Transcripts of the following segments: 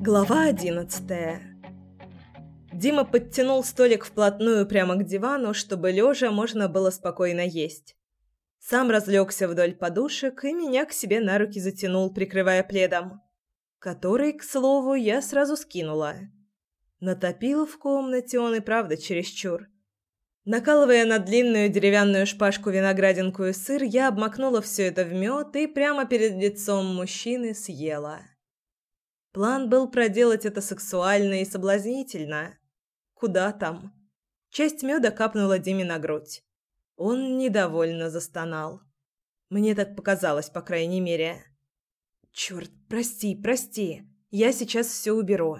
Глава одиннадцатая Дима подтянул столик вплотную прямо к дивану, чтобы лежа можно было спокойно есть. Сам разлегся вдоль подушек и меня к себе на руки затянул, прикрывая пледом, который, к слову, я сразу скинула. Натопил в комнате он и правда чересчур. Накалывая на длинную деревянную шпажку виноградинку и сыр, я обмакнула все это в мед и прямо перед лицом мужчины съела. План был проделать это сексуально и соблазнительно. Куда там? Часть меда капнула Диме на грудь. Он недовольно застонал. Мне так показалось, по крайней мере. «Черт, прости, прости. Я сейчас все уберу».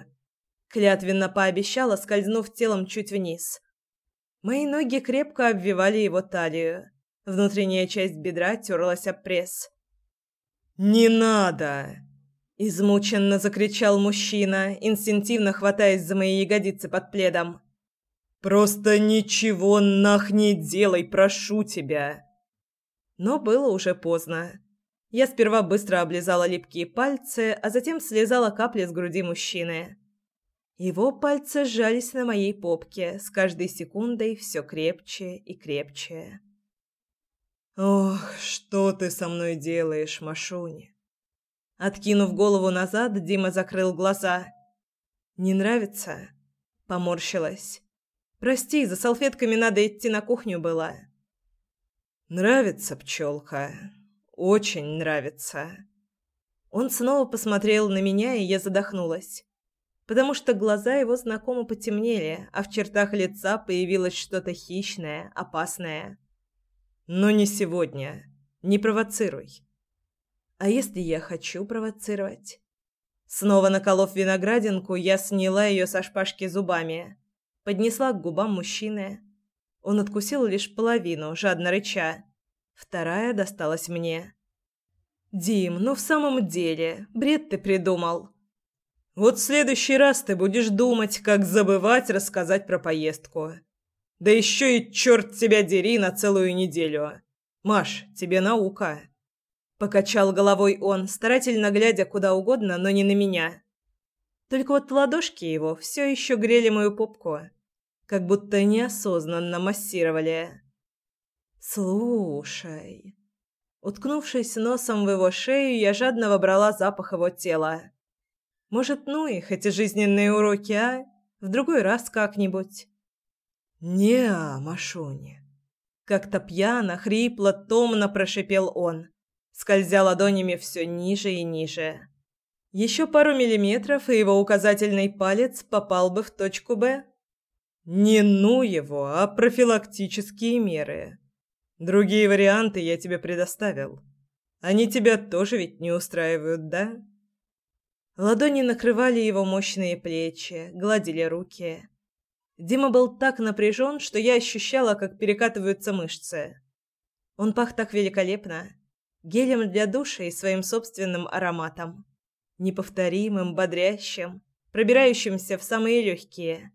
Клятвенно пообещала, скользнув телом чуть вниз. Мои ноги крепко обвивали его талию. Внутренняя часть бедра терлась об пресс. «Не надо!» Измученно закричал мужчина, инстинктивно хватаясь за мои ягодицы под пледом. «Просто ничего нах не делай, прошу тебя!» Но было уже поздно. Я сперва быстро облизала липкие пальцы, а затем слезала капли с груди мужчины. Его пальцы сжались на моей попке, с каждой секундой все крепче и крепче. «Ох, что ты со мной делаешь, Машуня?» Откинув голову назад, Дима закрыл глаза. «Не нравится?» Поморщилась. «Прости, за салфетками надо идти на кухню было». «Нравится, пчелка. Очень нравится». Он снова посмотрел на меня, и я задохнулась. Потому что глаза его знакомо потемнели, а в чертах лица появилось что-то хищное, опасное. «Но не сегодня. Не провоцируй». А если я хочу провоцировать? Снова наколов виноградинку, я сняла ее со шпажки зубами, поднесла к губам мужчины. Он откусил лишь половину, жадно рыча. Вторая досталась мне. «Дим, ну в самом деле, бред ты придумал!» «Вот в следующий раз ты будешь думать, как забывать рассказать про поездку. Да еще и черт тебя дери на целую неделю. Маш, тебе наука!» Покачал головой он, старательно глядя куда угодно, но не на меня. Только вот ладошки его все еще грели мою попку, как будто неосознанно массировали. «Слушай...» Уткнувшись носом в его шею, я жадно вобрала запах его тела. «Может, ну и хоть и жизненные уроки, а? В другой раз как-нибудь». «Не-а, Машуня!» Как-то пьяно, хрипло, томно прошипел он скользя ладонями все ниже и ниже. Еще пару миллиметров, и его указательный палец попал бы в точку «Б». Не ну его, а профилактические меры. Другие варианты я тебе предоставил. Они тебя тоже ведь не устраивают, да? Ладони накрывали его мощные плечи, гладили руки. Дима был так напряжен, что я ощущала, как перекатываются мышцы. Он пах так великолепно гелем для душа и своим собственным ароматом, неповторимым, бодрящим, пробирающимся в самые легкие.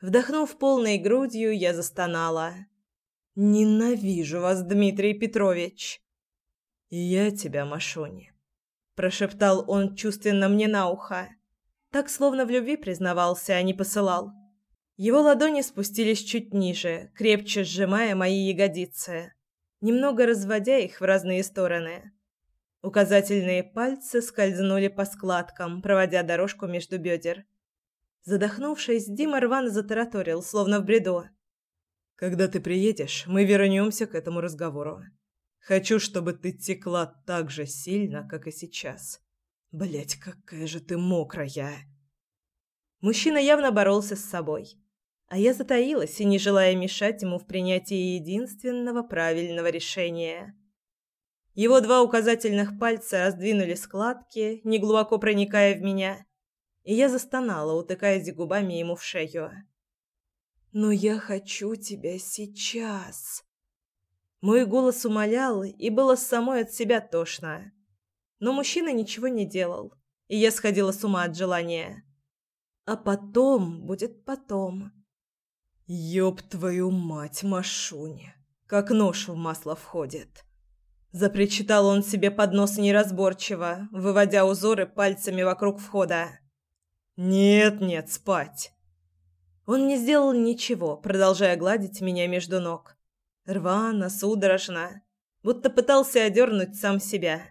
Вдохнув полной грудью, я застонала. «Ненавижу вас, Дмитрий Петрович!» «И я тебя, Машуни», — прошептал он чувственно мне на ухо. Так, словно в любви признавался, а не посылал. Его ладони спустились чуть ниже, крепче сжимая мои ягодицы немного разводя их в разные стороны. Указательные пальцы скользнули по складкам, проводя дорожку между бедер. Задохнувшись, Дима рвано затараторил, словно в бреду. «Когда ты приедешь, мы вернемся к этому разговору. Хочу, чтобы ты текла так же сильно, как и сейчас. Блять, какая же ты мокрая!» Мужчина явно боролся с собой а я затаилась и не желая мешать ему в принятии единственного правильного решения. Его два указательных пальца раздвинули складки, неглубоко проникая в меня, и я застонала, утыкаясь губами ему в шею. «Но я хочу тебя сейчас!» Мой голос умолял, и было самой от себя тошно. Но мужчина ничего не делал, и я сходила с ума от желания. А потом будет потом. «Ёб твою мать, Машуня! Как нож в масло входит!» Запричитал он себе под нос неразборчиво, выводя узоры пальцами вокруг входа. «Нет, нет, спать!» Он не сделал ничего, продолжая гладить меня между ног. Рвано, судорожно, будто пытался одернуть сам себя.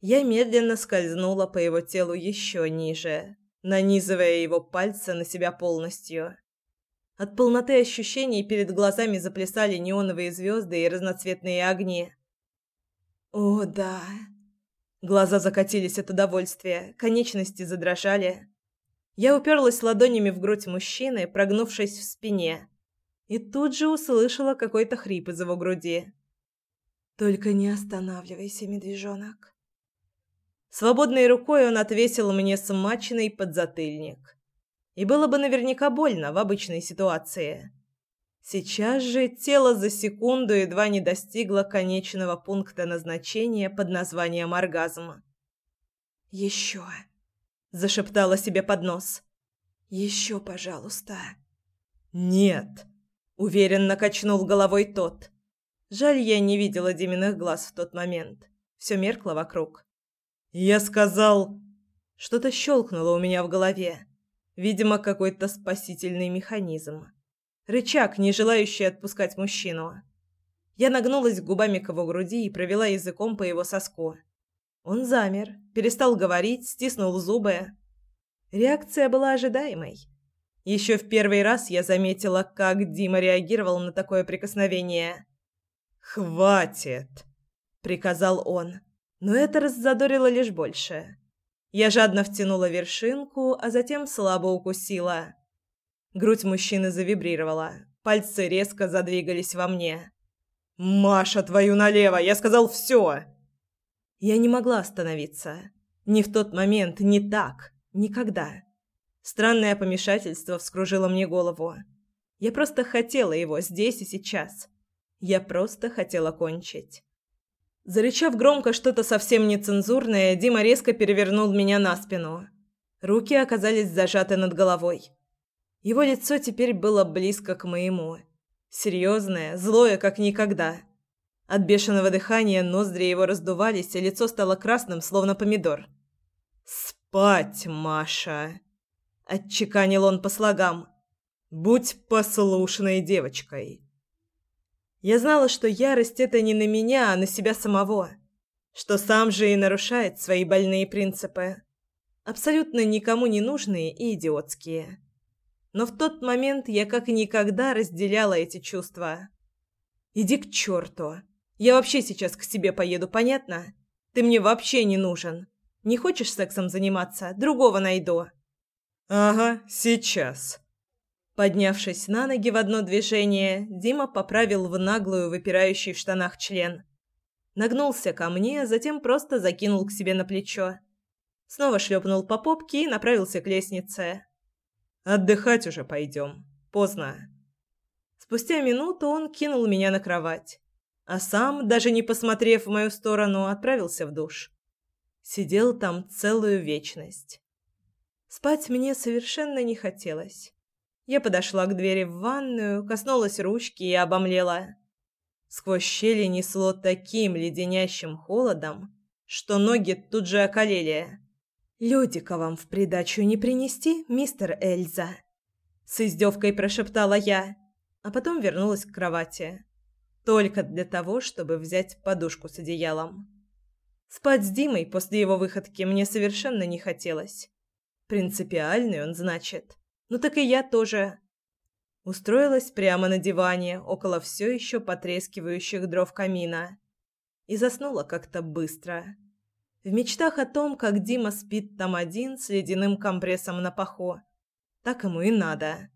Я медленно скользнула по его телу еще ниже, нанизывая его пальцы на себя полностью. От полноты ощущений перед глазами заплясали неоновые звезды и разноцветные огни. О, да. Глаза закатились от удовольствия, конечности задрожали. Я уперлась ладонями в грудь мужчины, прогнувшись в спине, и тут же услышала какой-то хрип из его груди. «Только не останавливайся, медвежонок». Свободной рукой он отвесил мне смаченный подзатыльник. И было бы наверняка больно в обычной ситуации. Сейчас же тело за секунду едва не достигло конечного пункта назначения под названием оргазм. «Еще!» – зашептала себе под нос. «Еще, пожалуйста!» «Нет!» – уверенно качнул головой тот. Жаль, я не видела Диминых глаз в тот момент. Все меркло вокруг. «Я сказал...» Что-то щелкнуло у меня в голове. Видимо, какой-то спасительный механизм. Рычаг, не желающий отпускать мужчину. Я нагнулась губами к его груди и провела языком по его соску. Он замер, перестал говорить, стиснул зубы. Реакция была ожидаемой. Еще в первый раз я заметила, как Дима реагировал на такое прикосновение. «Хватит!» — приказал он. Но это раззадорило лишь больше. Я жадно втянула вершинку, а затем слабо укусила. Грудь мужчины завибрировала. Пальцы резко задвигались во мне. «Маша, твою налево! Я сказал все!» Я не могла остановиться. Ни в тот момент, ни так. Никогда. Странное помешательство вскружило мне голову. Я просто хотела его здесь и сейчас. Я просто хотела кончить. Зарычав громко что-то совсем нецензурное, Дима резко перевернул меня на спину. Руки оказались зажаты над головой. Его лицо теперь было близко к моему. Серьезное, злое, как никогда. От бешеного дыхания ноздри его раздувались, и лицо стало красным, словно помидор. «Спать, Маша!» – отчеканил он по слогам. «Будь послушной девочкой!» Я знала, что ярость – это не на меня, а на себя самого. Что сам же и нарушает свои больные принципы. Абсолютно никому не нужные и идиотские. Но в тот момент я как никогда разделяла эти чувства. «Иди к черту! Я вообще сейчас к себе поеду, понятно? Ты мне вообще не нужен. Не хочешь сексом заниматься? Другого найду». «Ага, сейчас». Поднявшись на ноги в одно движение, Дима поправил в наглую выпирающий в штанах член. Нагнулся ко мне, затем просто закинул к себе на плечо. Снова шлепнул по попке и направился к лестнице. Отдыхать уже пойдем. Поздно. Спустя минуту он кинул меня на кровать, а сам, даже не посмотрев в мою сторону, отправился в душ. Сидел там целую вечность. Спать мне совершенно не хотелось. Я подошла к двери в ванную, коснулась ручки и обомлела. Сквозь щели несло таким леденящим холодом, что ноги тут же околели. «Лёдика вам в придачу не принести, мистер Эльза?» С издевкой прошептала я, а потом вернулась к кровати. Только для того, чтобы взять подушку с одеялом. Спать с Димой после его выходки мне совершенно не хотелось. Принципиальный он, значит. Ну так и я тоже. Устроилась прямо на диване, около все еще потрескивающих дров камина. И заснула как-то быстро. В мечтах о том, как Дима спит там один с ледяным компрессом на паху. Так ему и надо.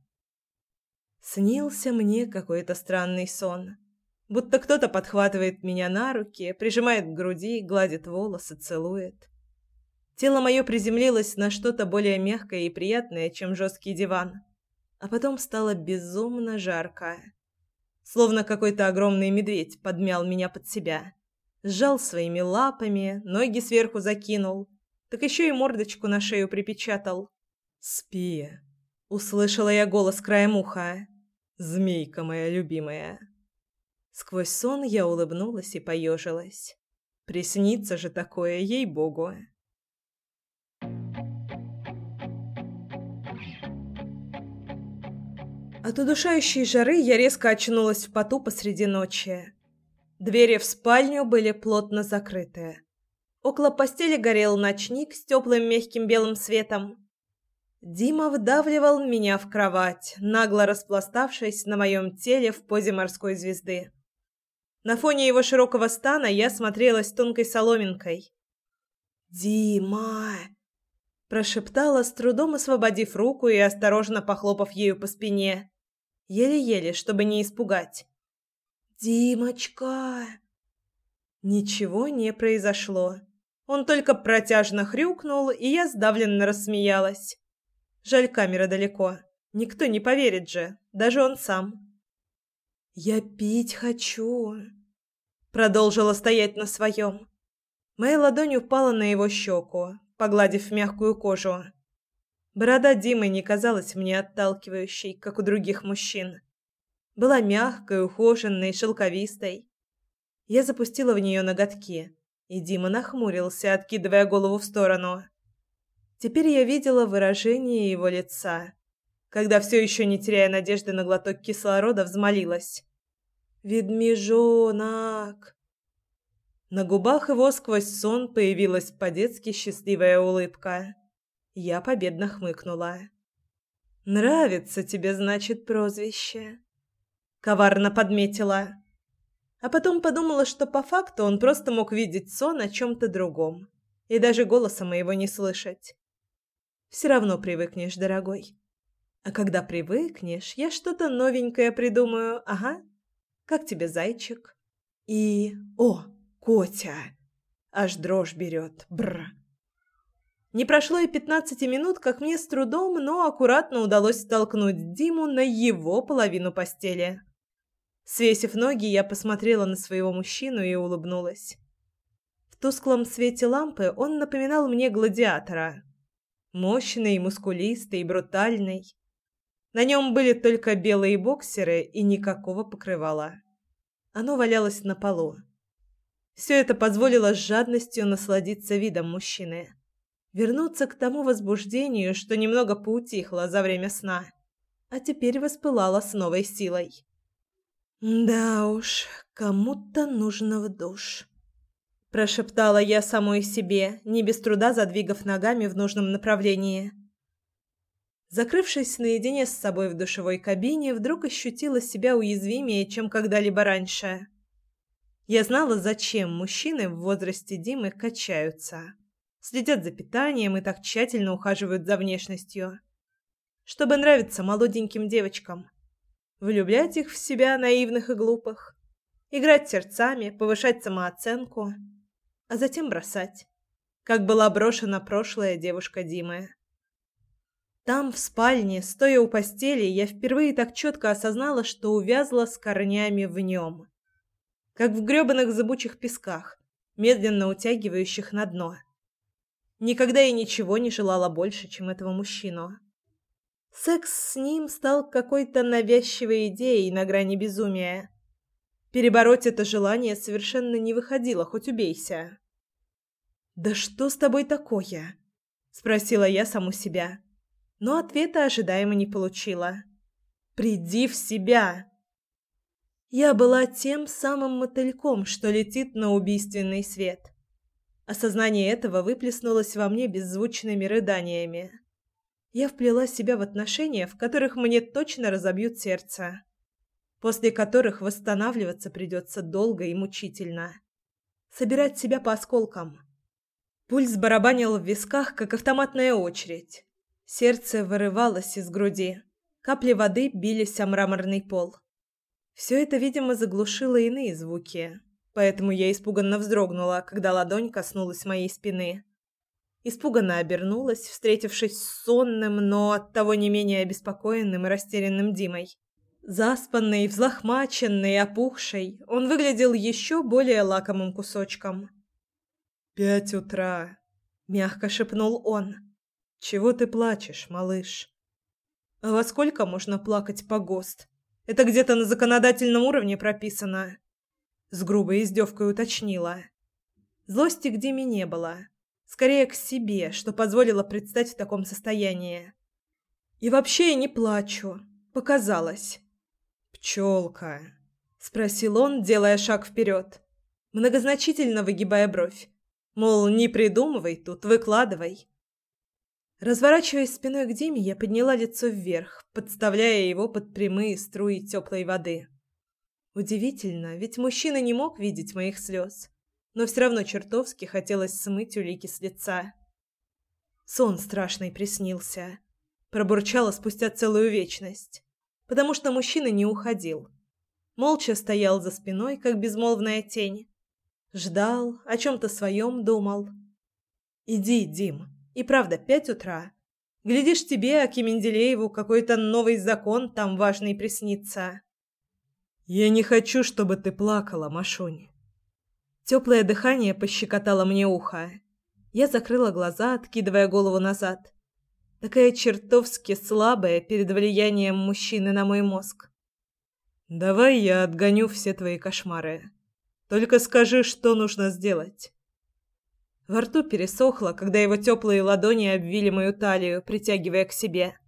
Снился мне какой-то странный сон. Будто кто-то подхватывает меня на руки, прижимает к груди, гладит волосы, целует. Тело мое приземлилось на что-то более мягкое и приятное, чем жесткий диван. А потом стало безумно жарко. Словно какой-то огромный медведь подмял меня под себя сжал своими лапами, ноги сверху закинул, так еще и мордочку на шею припечатал. «Спи!» — услышала я голос краем уха. «Змейка моя любимая!» Сквозь сон я улыбнулась и поежилась. Приснится же такое, ей-богу. От удушающей жары я резко очнулась в поту посреди ночи. Двери в спальню были плотно закрыты. Около постели горел ночник с теплым мягким белым светом. Дима вдавливал меня в кровать, нагло распластавшись на моем теле в позе морской звезды. На фоне его широкого стана я смотрелась тонкой соломинкой. «Дима!» – прошептала, с трудом освободив руку и осторожно похлопав ею по спине. Еле-еле, чтобы не испугать. «Димочка!» Ничего не произошло. Он только протяжно хрюкнул, и я сдавленно рассмеялась. Жаль, камера далеко. Никто не поверит же, даже он сам. «Я пить хочу», — продолжила стоять на своем. Моя ладонь упала на его щеку, погладив мягкую кожу. Борода Димы не казалась мне отталкивающей, как у других мужчин. Была мягкой, ухоженной, шелковистой. Я запустила в нее ноготки, и Дима нахмурился, откидывая голову в сторону. Теперь я видела выражение его лица, когда все еще не теряя надежды на глоток кислорода, взмолилась. «Ведмежонок!» На губах его сквозь сон появилась по-детски счастливая улыбка. Я победно хмыкнула. «Нравится тебе, значит, прозвище?» Коварно подметила. А потом подумала, что по факту он просто мог видеть сон о чем-то другом. И даже голоса моего не слышать. Все равно привыкнешь, дорогой. А когда привыкнешь, я что-то новенькое придумаю, ага. Как тебе зайчик? И... О, Котя! Аж дрожь берет, бррр. Не прошло и пятнадцати минут, как мне с трудом, но аккуратно удалось столкнуть Диму на его половину постели. Свесив ноги, я посмотрела на своего мужчину и улыбнулась. В тусклом свете лампы он напоминал мне гладиатора. Мощный, мускулистый, брутальный. На нем были только белые боксеры и никакого покрывала. Оно валялось на полу. Все это позволило с жадностью насладиться видом мужчины вернуться к тому возбуждению, что немного поутихло за время сна, а теперь воспылало с новой силой. «Да уж, кому-то нужно в душ», – прошептала я самой себе, не без труда задвигав ногами в нужном направлении. Закрывшись наедине с собой в душевой кабине, вдруг ощутила себя уязвимее, чем когда-либо раньше. Я знала, зачем мужчины в возрасте Димы качаются следят за питанием и так тщательно ухаживают за внешностью, чтобы нравиться молоденьким девочкам, влюблять их в себя наивных и глупых, играть сердцами, повышать самооценку, а затем бросать, как была брошена прошлая девушка Димы. Там, в спальне, стоя у постели, я впервые так четко осознала, что увязла с корнями в нем, как в грёбаных зыбучих песках, медленно утягивающих на дно. Никогда я ничего не желала больше, чем этого мужчину. Секс с ним стал какой-то навязчивой идеей на грани безумия. Перебороть это желание совершенно не выходило, хоть убейся. «Да что с тобой такое?» – спросила я саму себя. Но ответа ожидаемо не получила. «Приди в себя!» Я была тем самым мотыльком, что летит на убийственный свет. Осознание этого выплеснулось во мне беззвучными рыданиями. Я вплела себя в отношения, в которых мне точно разобьют сердце, после которых восстанавливаться придется долго и мучительно. Собирать себя по осколкам. Пульс барабанил в висках, как автоматная очередь. Сердце вырывалось из груди. Капли воды бились о мраморный пол. Все это, видимо, заглушило иные звуки, поэтому я испуганно вздрогнула, когда ладонь коснулась моей спины. Испуганно обернулась, встретившись с сонным, но оттого не менее обеспокоенным и растерянным Димой. Заспанный, взлохмаченный, опухший, он выглядел еще более лакомым кусочком. «Пять утра», — мягко шепнул он. «Чего ты плачешь, малыш?» «А во сколько можно плакать по ГОСТ? Это где-то на законодательном уровне прописано». С грубой издевкой уточнила. Злости к Диме не было. Скорее к себе, что позволило предстать в таком состоянии. И вообще я не плачу. Показалось. «Пчелка», — спросил он, делая шаг вперед, многозначительно выгибая бровь. Мол, не придумывай тут, выкладывай. Разворачиваясь спиной к Диме, я подняла лицо вверх, подставляя его под прямые струи теплой воды. Удивительно, ведь мужчина не мог видеть моих слез, но все равно чертовски хотелось смыть улики с лица. Сон страшный приснился. Пробурчала спустя целую вечность, потому что мужчина не уходил. Молча стоял за спиной, как безмолвная тень. Ждал, о чем-то своем думал. «Иди, Дим», и правда, пять утра. Глядишь, тебе, Аки Менделееву, какой-то новый закон там важный приснится. Я не хочу, чтобы ты плакала, Машунь. Теплое дыхание пощекотало мне ухо. Я закрыла глаза, откидывая голову назад. Такая чертовски слабая перед влиянием мужчины на мой мозг. Давай я отгоню все твои кошмары. Только скажи, что нужно сделать. Во рту пересохло, когда его теплые ладони обвили мою талию, притягивая к себе.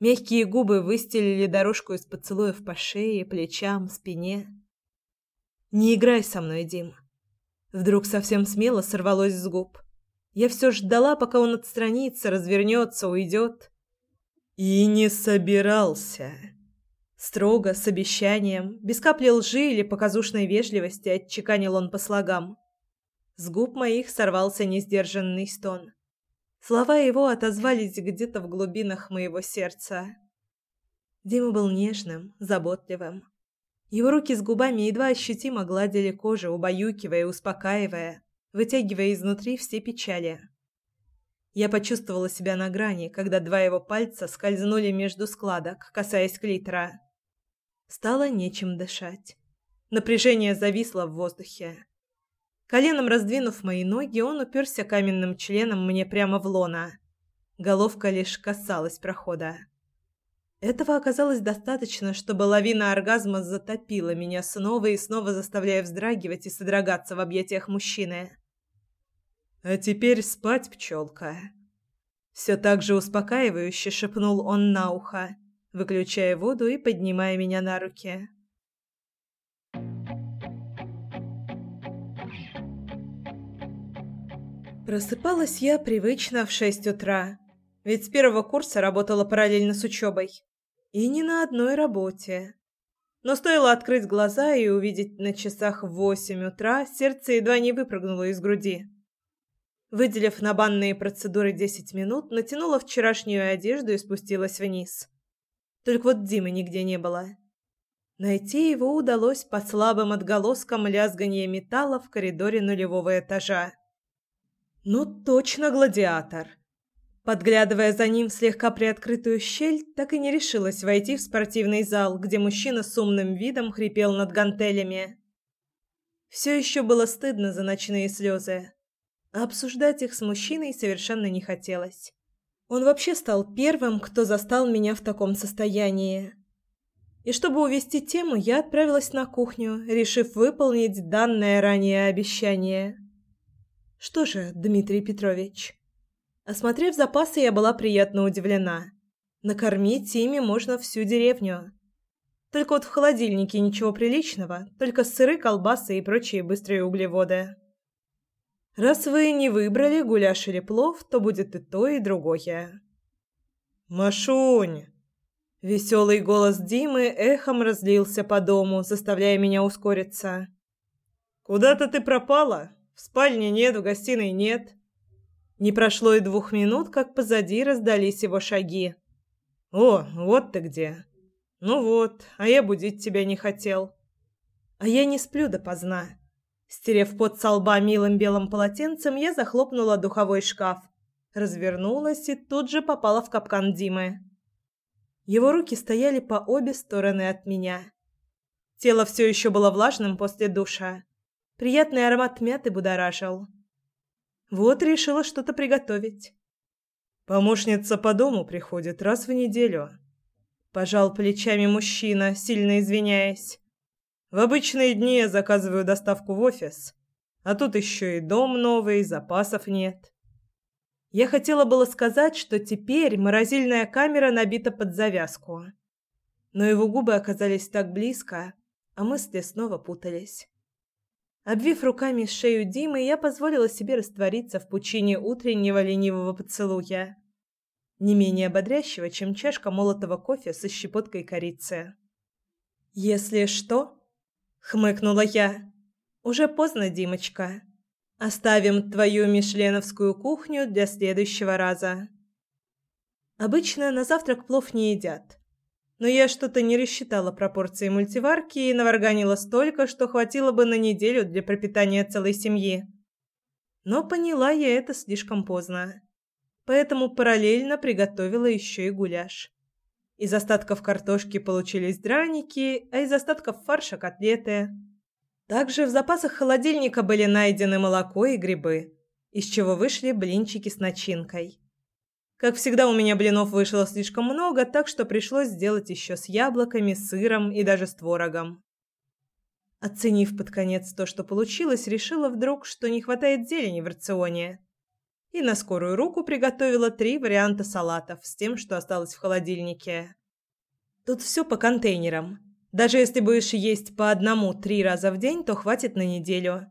Мягкие губы выстелили дорожку из поцелуев по шее, плечам, спине. «Не играй со мной, Дим». Вдруг совсем смело сорвалось с губ. Я все ждала, пока он отстранится, развернется, уйдет. И не собирался. Строго, с обещанием, без капли лжи или показушной вежливости отчеканил он по слогам. С губ моих сорвался несдержанный стон. Слова его отозвались где-то в глубинах моего сердца. Дима был нежным, заботливым. Его руки с губами едва ощутимо гладили кожу, убаюкивая и успокаивая, вытягивая изнутри все печали. Я почувствовала себя на грани, когда два его пальца скользнули между складок, касаясь клитора. Стало нечем дышать. Напряжение зависло в воздухе. Коленом раздвинув мои ноги, он уперся каменным членом мне прямо в лоно. Головка лишь касалась прохода. Этого оказалось достаточно, чтобы лавина оргазма затопила меня снова и снова, заставляя вздрагивать и содрогаться в объятиях мужчины. «А теперь спать, пчелка!» Все так же успокаивающе шепнул он на ухо, выключая воду и поднимая меня на руки. Просыпалась я привычно в шесть утра, ведь с первого курса работала параллельно с учебой. И не на одной работе. Но стоило открыть глаза и увидеть на часах восемь утра, сердце едва не выпрыгнуло из груди. Выделив на банные процедуры десять минут, натянула вчерашнюю одежду и спустилась вниз. Только вот Димы нигде не было. Найти его удалось по слабым отголоскам лязганья металла в коридоре нулевого этажа. Ну точно гладиатор. Подглядывая за ним в слегка приоткрытую щель, так и не решилась войти в спортивный зал, где мужчина с умным видом хрипел над гантелями. Все еще было стыдно за ночные слезы. Обсуждать их с мужчиной совершенно не хотелось. Он вообще стал первым, кто застал меня в таком состоянии. И чтобы увести тему, я отправилась на кухню, решив выполнить данное ранее обещание. Что же, Дмитрий Петрович? Осмотрев запасы, я была приятно удивлена. Накормить ими можно всю деревню. Только вот в холодильнике ничего приличного, только сыры, колбасы и прочие быстрые углеводы. Раз вы не выбрали гуляш или плов, то будет и то, и другое. Машунь! Веселый голос Димы эхом разлился по дому, заставляя меня ускориться. Куда-то ты пропала? В спальне нет, в гостиной нет. Не прошло и двух минут, как позади раздались его шаги. О, вот ты где. Ну вот, а я будить тебя не хотел. А я не сплю допоздна. Стерев пот со лба милым белым полотенцем, я захлопнула духовой шкаф, развернулась и тут же попала в капкан Димы. Его руки стояли по обе стороны от меня. Тело все еще было влажным после душа. Приятный аромат мяты будоражил. Вот решила что-то приготовить. Помощница по дому приходит раз в неделю. Пожал плечами мужчина, сильно извиняясь. В обычные дни я заказываю доставку в офис, а тут еще и дом новый, запасов нет. Я хотела было сказать, что теперь морозильная камера набита под завязку. Но его губы оказались так близко, а мысли снова путались. Обвив руками шею Димы, я позволила себе раствориться в пучине утреннего ленивого поцелуя, не менее бодрящего, чем чашка молотого кофе со щепоткой корицы. «Если что...» — хмыкнула я. «Уже поздно, Димочка. Оставим твою мишленовскую кухню для следующего раза». Обычно на завтрак плов не едят. Но я что-то не рассчитала пропорции мультиварки и наварганила столько, что хватило бы на неделю для пропитания целой семьи. Но поняла я это слишком поздно. Поэтому параллельно приготовила еще и гуляш. Из остатков картошки получились драники, а из остатков фарша котлеты. Также в запасах холодильника были найдены молоко и грибы, из чего вышли блинчики с начинкой. Как всегда, у меня блинов вышло слишком много, так что пришлось сделать еще с яблоками, сыром и даже с творогом. Оценив под конец то, что получилось, решила вдруг, что не хватает зелени в рационе. И на скорую руку приготовила три варианта салатов с тем, что осталось в холодильнике. Тут все по контейнерам. Даже если будешь есть по одному три раза в день, то хватит на неделю.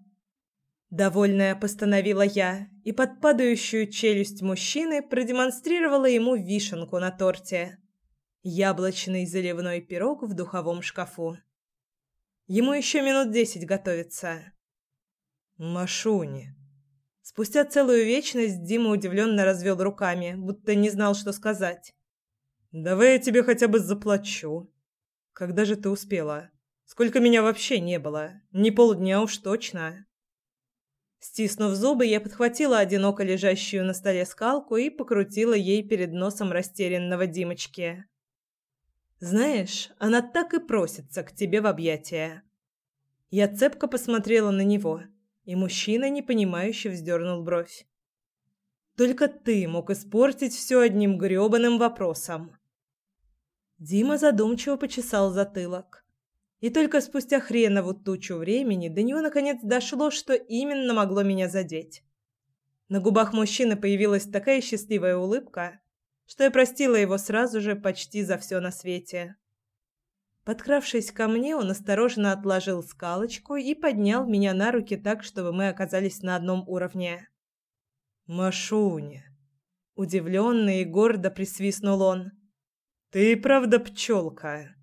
Довольная постановила я и под падающую челюсть мужчины продемонстрировала ему вишенку на торте. Яблочный заливной пирог в духовом шкафу. Ему еще минут десять готовиться. Машуни. Спустя целую вечность Дима удивленно развел руками, будто не знал, что сказать. «Давай я тебе хотя бы заплачу. Когда же ты успела? Сколько меня вообще не было? Не полдня уж точно». Стиснув зубы, я подхватила одиноко лежащую на столе скалку и покрутила ей перед носом растерянного Димочки. «Знаешь, она так и просится к тебе в объятия». Я цепко посмотрела на него, и мужчина, непонимающе, вздернул бровь. «Только ты мог испортить все одним грёбаным вопросом». Дима задумчиво почесал затылок. И только спустя хренову тучу времени до него наконец дошло, что именно могло меня задеть. На губах мужчины появилась такая счастливая улыбка, что я простила его сразу же почти за все на свете. Подкравшись ко мне, он осторожно отложил скалочку и поднял меня на руки так, чтобы мы оказались на одном уровне. «Машуня!» Удивленно и гордо присвистнул он. «Ты правда пчелка?»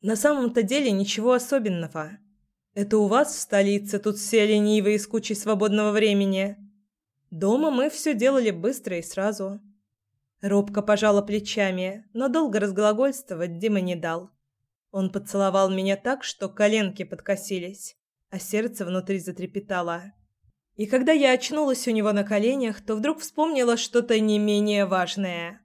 На самом-то деле ничего особенного. Это у вас в столице тут все ленивые с кучей свободного времени. Дома мы все делали быстро и сразу. Робко пожала плечами, но долго разглагольствовать Дима не дал. Он поцеловал меня так, что коленки подкосились, а сердце внутри затрепетало. И когда я очнулась у него на коленях, то вдруг вспомнила что-то не менее важное.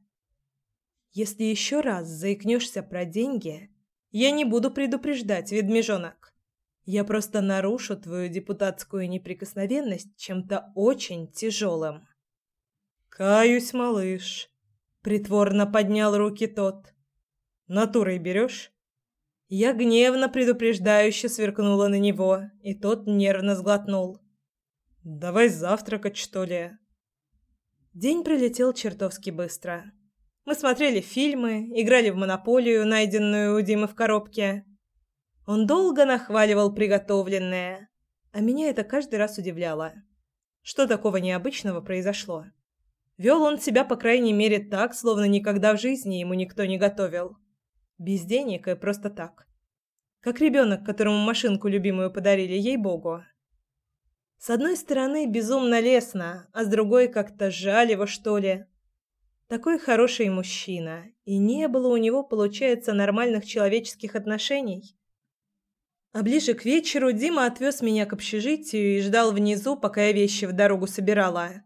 Если еще раз заикнешься про деньги, я не буду предупреждать, ведмежонок. Я просто нарушу твою депутатскую неприкосновенность чем-то очень тяжелым. Каюсь, малыш. Притворно поднял руки тот. Натурой берешь? Я гневно предупреждающе сверкнула на него, и тот нервно сглотнул. «Давай завтракать, что ли?» День пролетел чертовски быстро. Мы смотрели фильмы, играли в монополию, найденную у Димы в коробке. Он долго нахваливал приготовленное, а меня это каждый раз удивляло. Что такого необычного произошло? Вел он себя, по крайней мере, так, словно никогда в жизни ему никто не готовил. Без денег и просто так. Как ребенок, которому машинку любимую подарили, ей-богу. С одной стороны, безумно лестно, а с другой как-то жаль его, что ли. Такой хороший мужчина, и не было у него, получается, нормальных человеческих отношений. А ближе к вечеру Дима отвез меня к общежитию и ждал внизу, пока я вещи в дорогу собирала.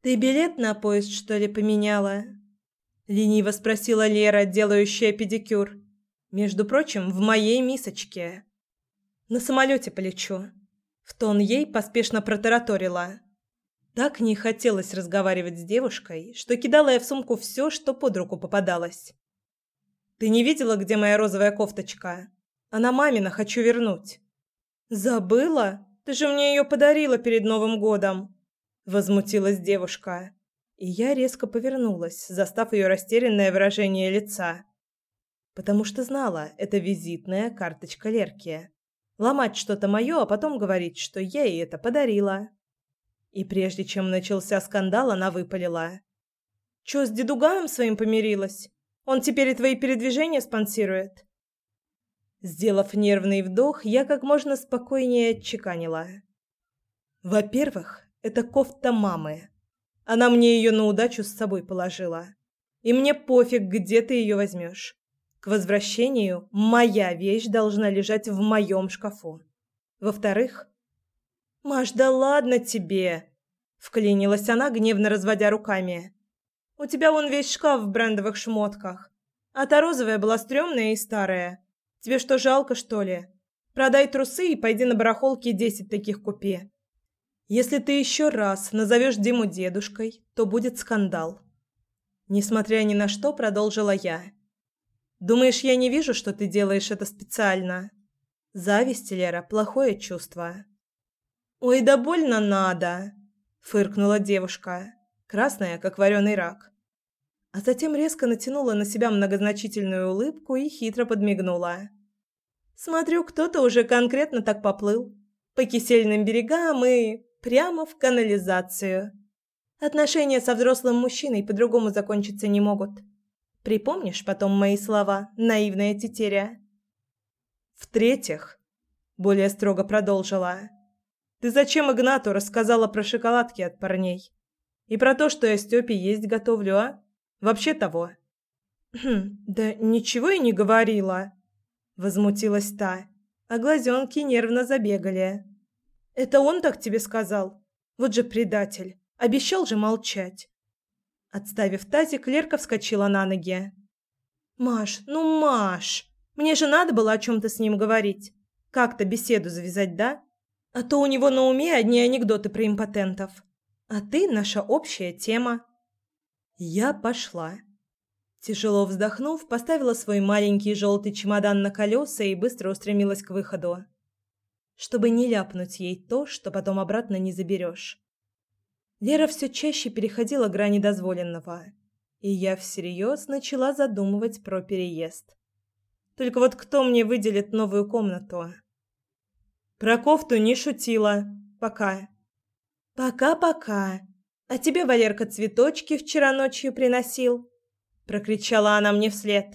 «Ты билет на поезд, что ли, поменяла?» — лениво спросила Лера, делающая педикюр. «Между прочим, в моей мисочке. На самолете полечу». В тон ей поспешно протараторила. Так не хотелось разговаривать с девушкой, что кидала я в сумку все, что под руку попадалось. «Ты не видела, где моя розовая кофточка? Она мамина, хочу вернуть». «Забыла? Ты же мне ее подарила перед Новым годом!» Возмутилась девушка. И я резко повернулась, застав ее растерянное выражение лица. Потому что знала, это визитная карточка Лерки. Ломать что-то мое, а потом говорить, что я ей это подарила. И прежде чем начался скандал, она выпалила. «Чё, с дедугаем своим помирилась? Он теперь и твои передвижения спонсирует?» Сделав нервный вдох, я как можно спокойнее отчеканила. «Во-первых, это кофта мамы. Она мне ее на удачу с собой положила. И мне пофиг, где ты ее возьмешь. К возвращению моя вещь должна лежать в моем шкафу. Во-вторых... «Маш, да ладно тебе!» Вклинилась она, гневно разводя руками. «У тебя вон весь шкаф в брендовых шмотках. А та розовая была стрёмная и старая. Тебе что, жалко, что ли? Продай трусы и пойди на барахолке десять таких купи. Если ты еще раз назовешь Диму дедушкой, то будет скандал. Несмотря ни на что, продолжила я. Думаешь, я не вижу, что ты делаешь это специально? Зависть, Лера, плохое чувство. Ой, да больно надо, фыркнула девушка, красная, как вареный рак. А затем резко натянула на себя многозначительную улыбку и хитро подмигнула. Смотрю, кто-то уже конкретно так поплыл. По кисельным берегам и прямо в канализацию. Отношения со взрослым мужчиной по-другому закончиться не могут. Припомнишь потом мои слова, наивная тетеря? В-третьих, более строго продолжила, ты зачем Игнату рассказала про шоколадки от парней? И про то, что я Стёпе есть готовлю, а? Вообще того. Хм, да ничего и не говорила. Возмутилась та, а глазенки нервно забегали. «Это он так тебе сказал? Вот же предатель! Обещал же молчать!» Отставив тазик, Лерка вскочила на ноги. «Маш, ну Маш! Мне же надо было о чем-то с ним говорить. Как-то беседу завязать, да? А то у него на уме одни анекдоты про импотентов. А ты наша общая тема». Я пошла. Тяжело вздохнув, поставила свой маленький желтый чемодан на колеса и быстро устремилась к выходу. Чтобы не ляпнуть ей то, что потом обратно не заберешь. Лера все чаще переходила грани дозволенного, и я всерьез начала задумывать про переезд. Только вот кто мне выделит новую комнату? Про кофту не шутила. Пока. Пока-пока. А тебе Валерка цветочки вчера ночью приносил прокричала она мне вслед.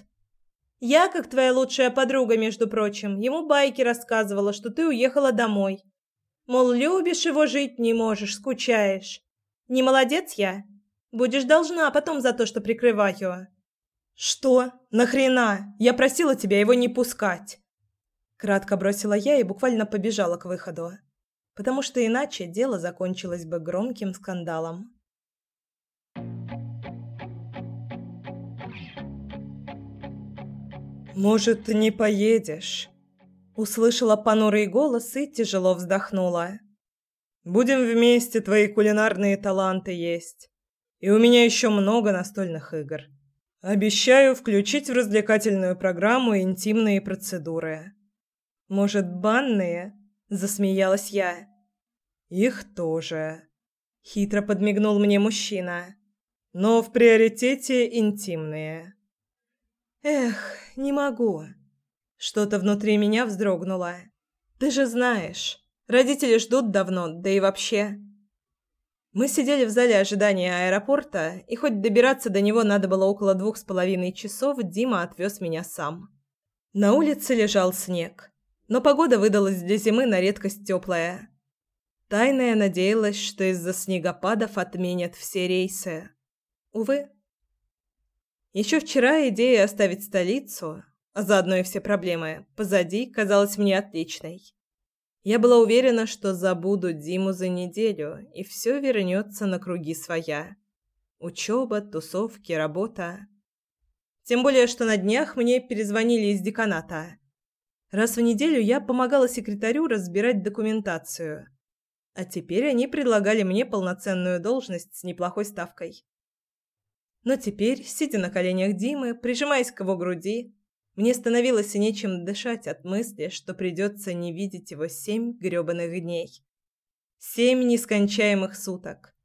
Я, как твоя лучшая подруга, между прочим, ему байки рассказывала, что ты уехала домой. Мол, любишь его, жить не можешь, скучаешь. Не молодец я? Будешь должна потом за то, что прикрываю. Что? Нахрена? Я просила тебя его не пускать. Кратко бросила я и буквально побежала к выходу, потому что иначе дело закончилось бы громким скандалом. «Может, не поедешь?» Услышала понурый голос и тяжело вздохнула. «Будем вместе, твои кулинарные таланты есть. И у меня еще много настольных игр. Обещаю включить в развлекательную программу интимные процедуры». «Может, банные?» – засмеялась я. «Их тоже», – хитро подмигнул мне мужчина. «Но в приоритете интимные». Эх, не могу. Что-то внутри меня вздрогнуло. Ты же знаешь, родители ждут давно, да и вообще. Мы сидели в зале ожидания аэропорта, и хоть добираться до него надо было около двух с половиной часов, Дима отвез меня сам. На улице лежал снег, но погода выдалась для зимы на редкость теплая. Тайная надеялась, что из-за снегопадов отменят все рейсы. Увы. Еще вчера идея оставить столицу, а заодно и все проблемы, позади казалась мне отличной. Я была уверена, что забуду Диму за неделю, и все вернется на круги своя. Учеба, тусовки, работа. Тем более, что на днях мне перезвонили из деканата. Раз в неделю я помогала секретарю разбирать документацию. А теперь они предлагали мне полноценную должность с неплохой ставкой. Но теперь, сидя на коленях Димы, прижимаясь к его груди, Мне становилось нечем дышать от мысли, что придется не видеть его семь грёбаных дней. Семь нескончаемых суток.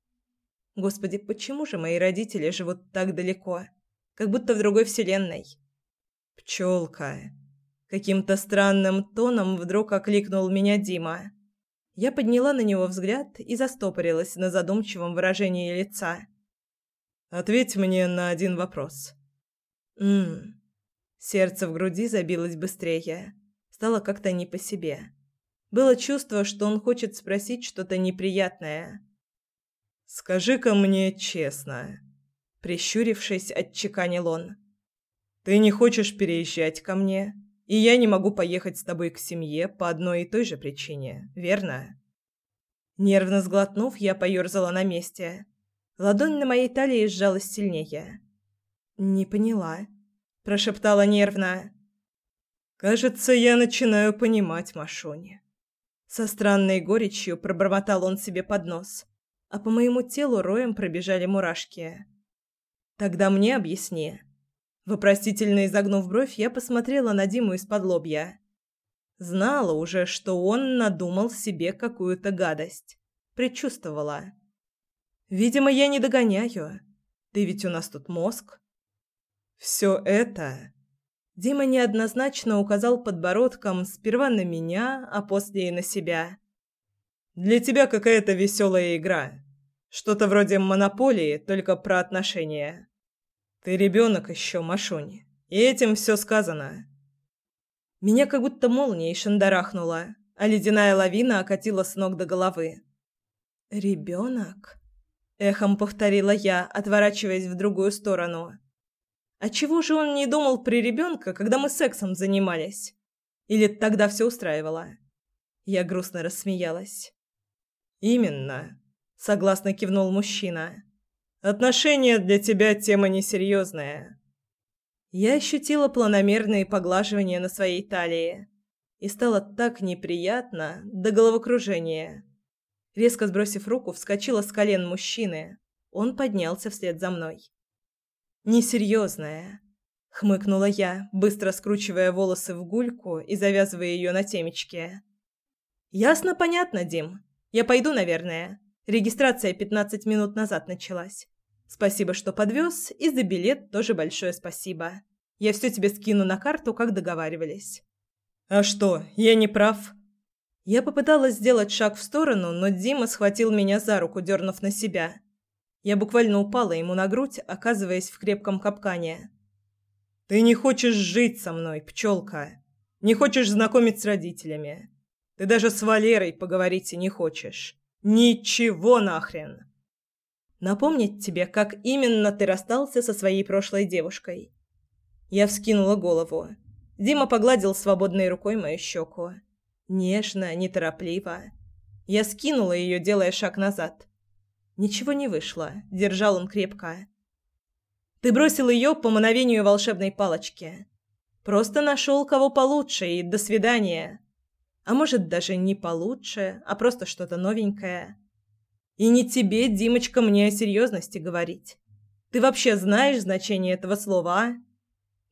Господи, почему же мои родители живут так далеко? Как будто в другой вселенной. Пчелка. Каким-то странным тоном вдруг окликнул меня Дима. Я подняла на него взгляд и застопорилась на задумчивом выражении лица. «Ответь мне на один вопрос». «Ммм». Сердце в груди забилось быстрее. Стало как-то не по себе. Было чувство, что он хочет спросить что-то неприятное. «Скажи-ка мне честно», — прищурившись, отчеканил он. «Ты не хочешь переезжать ко мне?» И я не могу поехать с тобой к семье по одной и той же причине, верно? Нервно сглотнув, я поёрзала на месте. Ладонь на моей талии сжалась сильнее. «Не поняла», – прошептала нервно. «Кажется, я начинаю понимать Машони». Со странной горечью пробормотал он себе под нос, а по моему телу роем пробежали мурашки. «Тогда мне объясни, Вопросительно изогнув бровь, я посмотрела на Диму из-под лобья. Знала уже, что он надумал себе какую-то гадость. Предчувствовала. Видимо, я не догоняю. Ты ведь у нас тут мозг. Все это... Дима неоднозначно указал подбородком сперва на меня, а после и на себя. «Для тебя какая-то веселая игра. Что-то вроде монополии, только про отношения. Ты ребенок еще, Машуни. И этим все сказано. Меня как будто молнией шандарахнула, а ледяная лавина окатила с ног до головы. Ребенок? Эхом повторила я, отворачиваясь в другую сторону. А чего же он не думал при ребенка, когда мы сексом занимались? Или тогда все устраивало? Я грустно рассмеялась. Именно, согласно кивнул мужчина. Отношения для тебя тема несерьезная. Я ощутила планомерные поглаживания на своей талии. И стало так неприятно, до головокружения. Резко сбросив руку, вскочила с колен мужчины. Он поднялся вслед за мной. «Несерьезная», — хмыкнула я, быстро скручивая волосы в гульку и завязывая ее на темечке. «Ясно, понятно, Дим. Я пойду, наверное. Регистрация пятнадцать минут назад началась. Спасибо, что подвез, и за билет тоже большое спасибо. Я все тебе скину на карту, как договаривались. А что, я не прав? Я попыталась сделать шаг в сторону, но Дима схватил меня за руку, дернув на себя. Я буквально упала ему на грудь, оказываясь в крепком капкане. Ты не хочешь жить со мной, пчелка. Не хочешь знакомить с родителями. Ты даже с Валерой поговорить и не хочешь. Ничего нахрен. Напомнить тебе, как именно ты расстался со своей прошлой девушкой. Я вскинула голову. Дима погладил свободной рукой мою щеку. Нежно, неторопливо. Я скинула ее, делая шаг назад. Ничего не вышло. Держал он крепко. Ты бросил ее по мановению волшебной палочки. Просто нашел кого получше и до свидания. А может, даже не получше, а просто что-то новенькое. И не тебе, Димочка, мне о серьезности говорить. Ты вообще знаешь значение этого слова, а?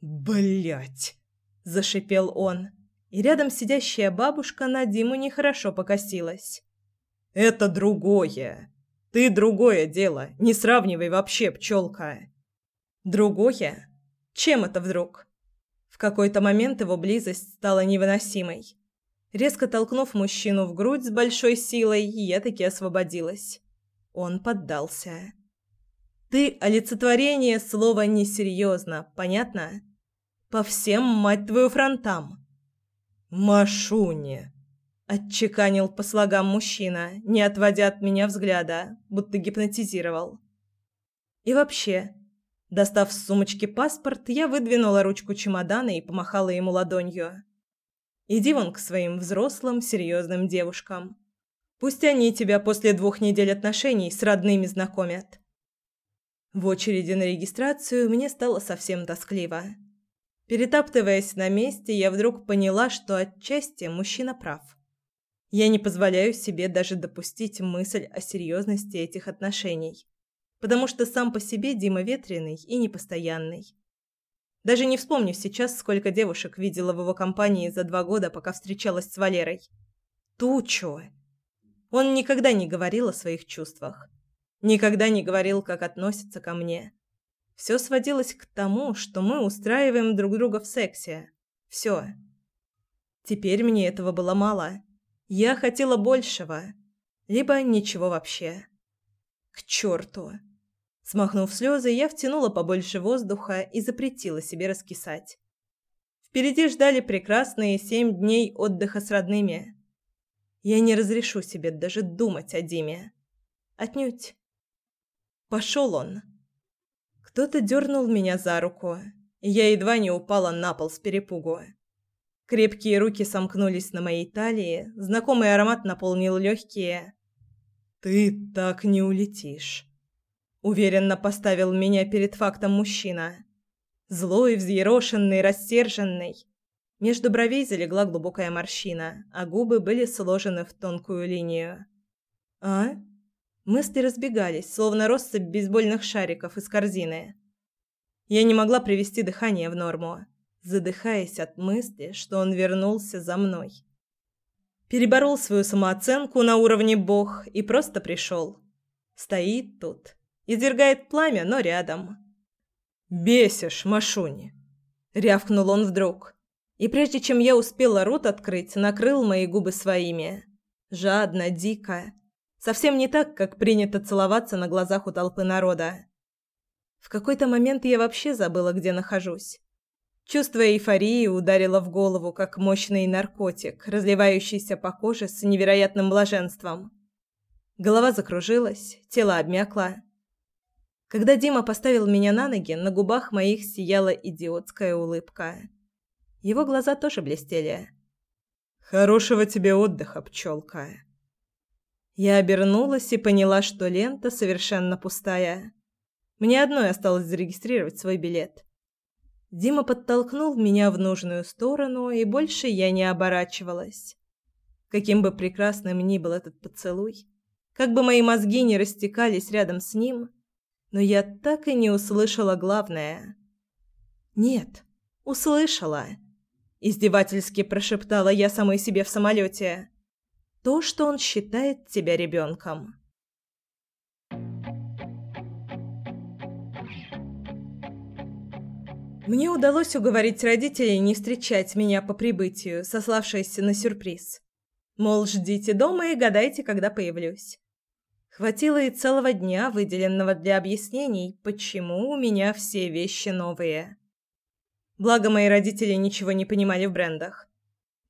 Блять, зашипел он. И рядом сидящая бабушка на Диму нехорошо покосилась. Это другое. Ты другое дело. Не сравнивай вообще, пчелка. Другое? Чем это вдруг? В какой-то момент его близость стала невыносимой. Резко толкнув мужчину в грудь с большой силой, я таки освободилась. Он поддался. «Ты олицетворение слова несерьезно, понятно? По всем, мать твою, фронтам!» «Машуня!» — отчеканил по слогам мужчина, не отводя от меня взгляда, будто гипнотизировал. «И вообще...» Достав с сумочки паспорт, я выдвинула ручку чемодана и помахала ему ладонью. Иди вон к своим взрослым, серьезным девушкам. Пусть они тебя после двух недель отношений с родными знакомят. В очереди на регистрацию мне стало совсем тоскливо. Перетаптываясь на месте, я вдруг поняла, что отчасти мужчина прав. Я не позволяю себе даже допустить мысль о серьезности этих отношений, потому что сам по себе Дима ветреный и непостоянный. Даже не вспомню сейчас, сколько девушек видела в его компании за два года, пока встречалась с Валерой. Тучу. Он никогда не говорил о своих чувствах. Никогда не говорил, как относится ко мне. Все сводилось к тому, что мы устраиваем друг друга в сексе. Все. Теперь мне этого было мало. Я хотела большего. Либо ничего вообще. К черту. Смахнув слезы, я втянула побольше воздуха и запретила себе раскисать. Впереди ждали прекрасные семь дней отдыха с родными. Я не разрешу себе даже думать о Диме. Отнюдь. Пошел он. Кто-то дернул меня за руку, и я едва не упала на пол с перепугу. Крепкие руки сомкнулись на моей талии, знакомый аромат наполнил легкие. «Ты так не улетишь», — уверенно поставил меня перед фактом мужчина. Злой, взъерошенный, рассерженный. Между бровей залегла глубокая морщина, а губы были сложены в тонкую линию. «А?» Мысли разбегались, словно россыпь бейсбольных шариков из корзины. Я не могла привести дыхание в норму, задыхаясь от мысли, что он вернулся за мной. Переборол свою самооценку на уровне бог и просто пришел. Стоит тут, извергает пламя, но рядом. «Бесишь, Машуни!» — рявкнул он вдруг. И прежде чем я успела рот открыть, накрыл мои губы своими. Жадно, дико Совсем не так, как принято целоваться на глазах у толпы народа. В какой-то момент я вообще забыла, где нахожусь. Чувство эйфории ударило в голову, как мощный наркотик, разливающийся по коже с невероятным блаженством. Голова закружилась, тело обмякло. Когда Дима поставил меня на ноги, на губах моих сияла идиотская улыбка. Его глаза тоже блестели. «Хорошего тебе отдыха, пчелка!» Я обернулась и поняла, что лента совершенно пустая. Мне одной осталось зарегистрировать свой билет. Дима подтолкнул меня в нужную сторону, и больше я не оборачивалась. Каким бы прекрасным ни был этот поцелуй, как бы мои мозги не растекались рядом с ним, но я так и не услышала главное. Нет, услышала. Издевательски прошептала я самой себе в самолете то, что он считает тебя ребенком. Мне удалось уговорить родителей не встречать меня по прибытию, сославшись на сюрприз. Мол, ждите дома и гадайте, когда появлюсь. Хватило и целого дня, выделенного для объяснений, почему у меня все вещи новые. Благо, мои родители ничего не понимали в брендах.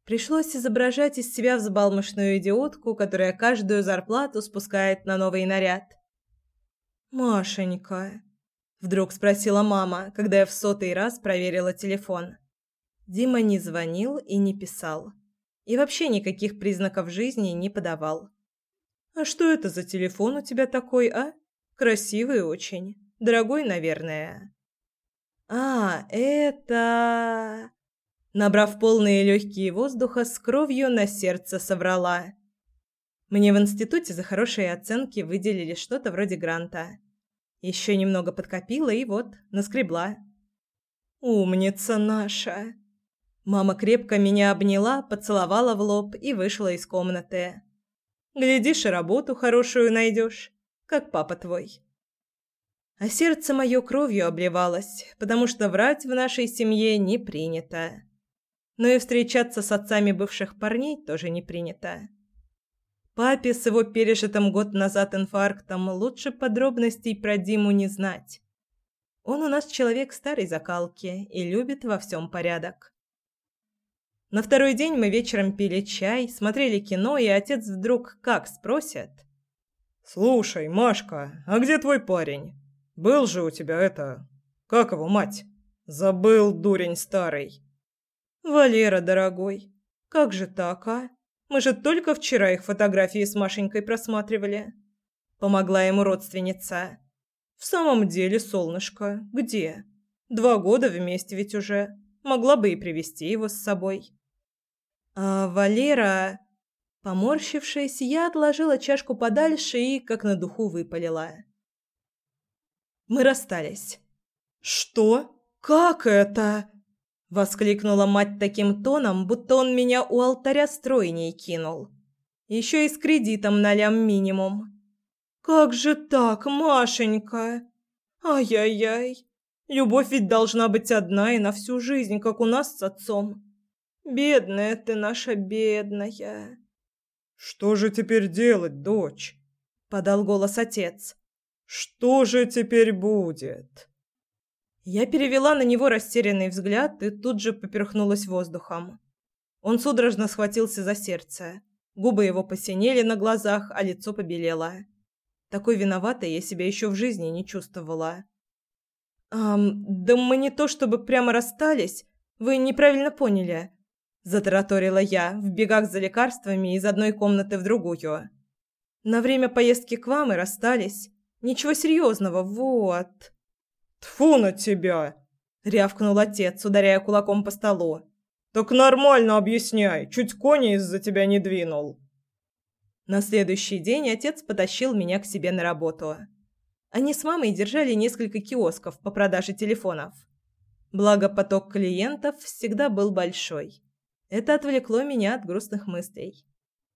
Пришлось изображать из себя взбалмошную идиотку, которая каждую зарплату спускает на новый наряд. «Машенька», — вдруг спросила мама, когда я в сотый раз проверила телефон. Дима не звонил и не писал. И вообще никаких признаков жизни не подавал. «А что это за телефон у тебя такой, а? Красивый очень. Дорогой, наверное». «А, это...» Набрав полные легкие воздуха, с кровью на сердце соврала. Мне в институте за хорошие оценки выделили что-то вроде гранта. Еще немного подкопила и вот, наскребла. «Умница наша!» Мама крепко меня обняла, поцеловала в лоб и вышла из комнаты. «Глядишь, и работу хорошую найдешь, как папа твой». А сердце мое кровью обливалось, потому что врать в нашей семье не принято но и встречаться с отцами бывших парней тоже не принято. Папе с его пережитым год назад инфарктом лучше подробностей про Диму не знать. Он у нас человек старой закалки и любит во всем порядок. На второй день мы вечером пили чай, смотрели кино, и отец вдруг как спросит. «Слушай, Машка, а где твой парень? Был же у тебя это... Как его мать? Забыл, дурень старый». «Валера, дорогой, как же так, а? Мы же только вчера их фотографии с Машенькой просматривали». Помогла ему родственница. «В самом деле, солнышко, где? Два года вместе ведь уже. Могла бы и привести его с собой». «А Валера...» Поморщившись, я отложила чашку подальше и, как на духу, выпалила. «Мы расстались». «Что? «Как это?» — воскликнула мать таким тоном, будто он меня у алтаря стройней кинул. Еще и с кредитом на лям минимум. «Как же так, Машенька? Ай-яй-яй. Любовь ведь должна быть одна и на всю жизнь, как у нас с отцом. Бедная ты наша, бедная». «Что же теперь делать, дочь?» — подал голос отец. «Что же теперь будет?» Я перевела на него растерянный взгляд и тут же поперхнулась воздухом. Он судорожно схватился за сердце. Губы его посинели на глазах, а лицо побелело. Такой виноватой я себя еще в жизни не чувствовала. «Ам, да мы не то чтобы прямо расстались. Вы неправильно поняли», – затараторила я, в бегах за лекарствами из одной комнаты в другую. «На время поездки к вам и расстались. Ничего серьезного, вот». Тфу на тебя!» — рявкнул отец, ударяя кулаком по столу. «Так нормально объясняй, чуть кони из-за тебя не двинул». На следующий день отец потащил меня к себе на работу. Они с мамой держали несколько киосков по продаже телефонов. Благо поток клиентов всегда был большой. Это отвлекло меня от грустных мыслей.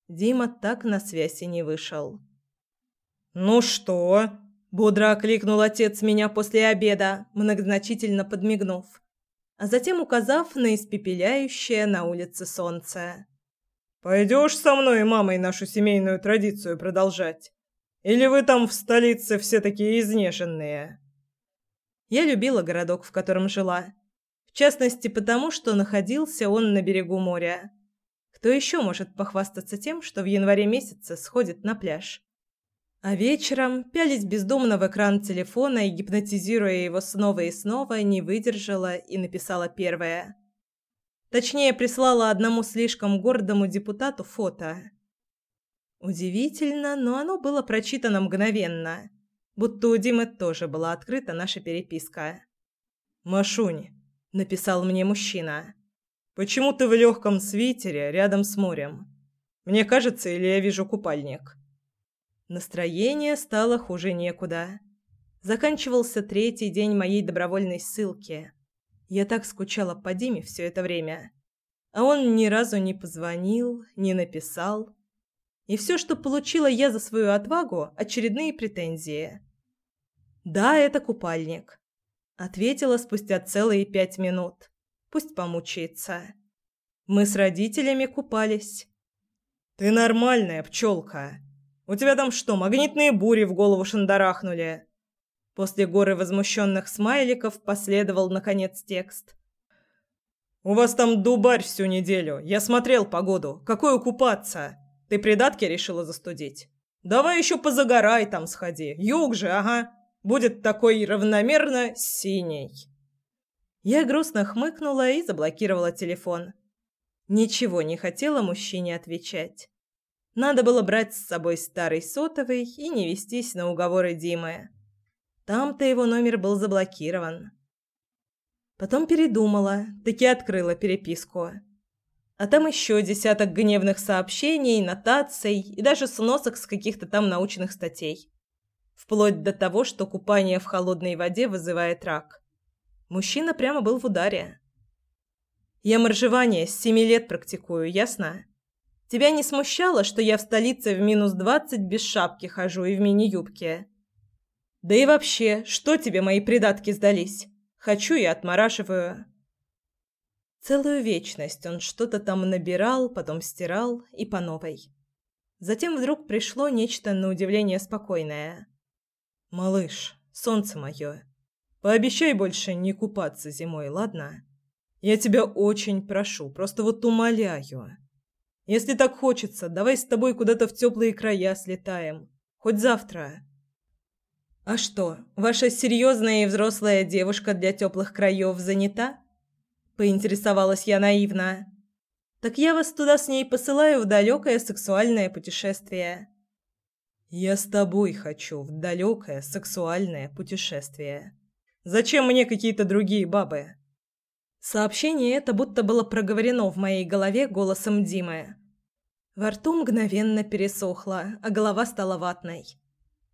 Дима так на связь и не вышел. «Ну что?» Бодро окликнул отец меня после обеда, многозначительно подмигнув, а затем указав на испепеляющее на улице солнце. «Пойдешь со мной и мамой нашу семейную традицию продолжать? Или вы там в столице все такие изнеженные?» Я любила городок, в котором жила. В частности, потому что находился он на берегу моря. Кто еще может похвастаться тем, что в январе месяце сходит на пляж? А вечером, пялись бездумно в экран телефона и гипнотизируя его снова и снова, не выдержала и написала первое. Точнее, прислала одному слишком гордому депутату фото. Удивительно, но оно было прочитано мгновенно, будто у Димы тоже была открыта наша переписка. «Машунь», — написал мне мужчина, — «почему ты в легком свитере рядом с морем? Мне кажется, или я вижу купальник?» Настроение стало хуже некуда. Заканчивался третий день моей добровольной ссылки. Я так скучала по Диме все это время. А он ни разу не позвонил, не написал. И все, что получила я за свою отвагу, очередные претензии. «Да, это купальник», — ответила спустя целые пять минут. «Пусть помучается». Мы с родителями купались. «Ты нормальная пчелка», у тебя там что, магнитные бури в голову шандарахнули?» После горы возмущенных смайликов последовал, наконец, текст. «У вас там дубарь всю неделю. Я смотрел погоду. Какое купаться? Ты придатки решила застудить? Давай еще позагорай там сходи. Юг же, ага. Будет такой равномерно синий». Я грустно хмыкнула и заблокировала телефон. Ничего не хотела мужчине отвечать. Надо было брать с собой старый сотовый и не вестись на уговоры Димы. Там-то его номер был заблокирован. Потом передумала, таки открыла переписку. А там еще десяток гневных сообщений, нотаций и даже сносок с каких-то там научных статей. Вплоть до того, что купание в холодной воде вызывает рак. Мужчина прямо был в ударе. Я моржевание с семи лет практикую, ясно? Тебя не смущало, что я в столице в минус двадцать без шапки хожу и в мини-юбке? Да и вообще, что тебе мои придатки сдались? Хочу и отмораживаю. Целую вечность он что-то там набирал, потом стирал и по новой. Затем вдруг пришло нечто на удивление спокойное. «Малыш, солнце мое, пообещай больше не купаться зимой, ладно? Я тебя очень прошу, просто вот умоляю». Если так хочется, давай с тобой куда-то в теплые края слетаем. Хоть завтра. А что, ваша серьезная и взрослая девушка для теплых краев занята? Поинтересовалась я наивно. Так я вас туда с ней посылаю в далекое сексуальное путешествие. Я с тобой хочу в далекое сексуальное путешествие. Зачем мне какие-то другие бабы? Сообщение это будто было проговорено в моей голове голосом Димы. Во рту мгновенно пересохло, а голова стала ватной.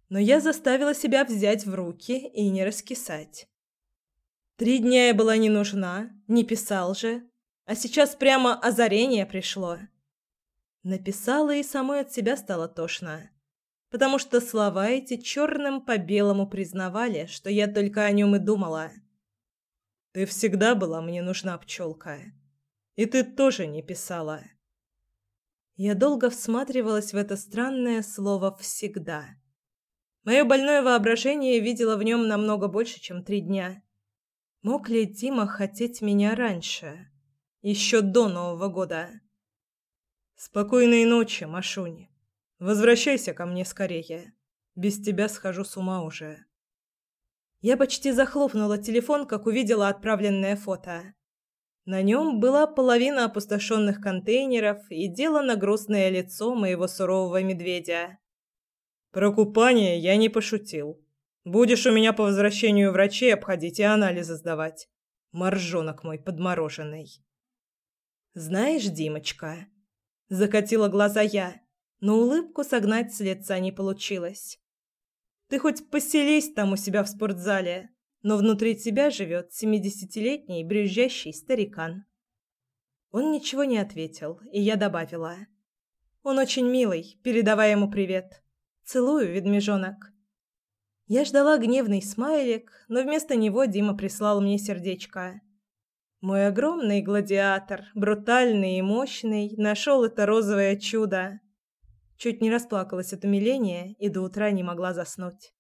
Но я заставила себя взять в руки и не раскисать. Три дня я была не нужна, не писал же, а сейчас прямо озарение пришло. Написала и самой от себя стало тошно, потому что слова эти черным по белому признавали, что я только о нем и думала. Ты всегда была мне нужна, пчелка. И ты тоже не писала. Я долго всматривалась в это странное слово «всегда». Мое больное воображение видело в нем намного больше, чем три дня. Мог ли Дима хотеть меня раньше? Еще до Нового года? Спокойной ночи, Машунь. Возвращайся ко мне скорее. Без тебя схожу с ума уже. Я почти захлопнула телефон, как увидела отправленное фото. На нем была половина опустошенных контейнеров и дело на грустное лицо моего сурового медведя. Про купание я не пошутил. Будешь у меня по возвращению врачей обходить и анализы сдавать. Моржонок мой подмороженный. Знаешь, Димочка, закатила глаза я, но улыбку согнать с лица не получилось. Ты хоть поселись там у себя в спортзале, но внутри тебя живет семидесятилетний брюзжащий старикан. Он ничего не ответил, и я добавила: "Он очень милый, передавай ему привет. Целую, ведмежонок". Я ждала гневный смайлик, но вместо него Дима прислал мне сердечко. Мой огромный гладиатор, брутальный и мощный, нашел это розовое чудо. Чуть не расплакалась от умиления и до утра не могла заснуть.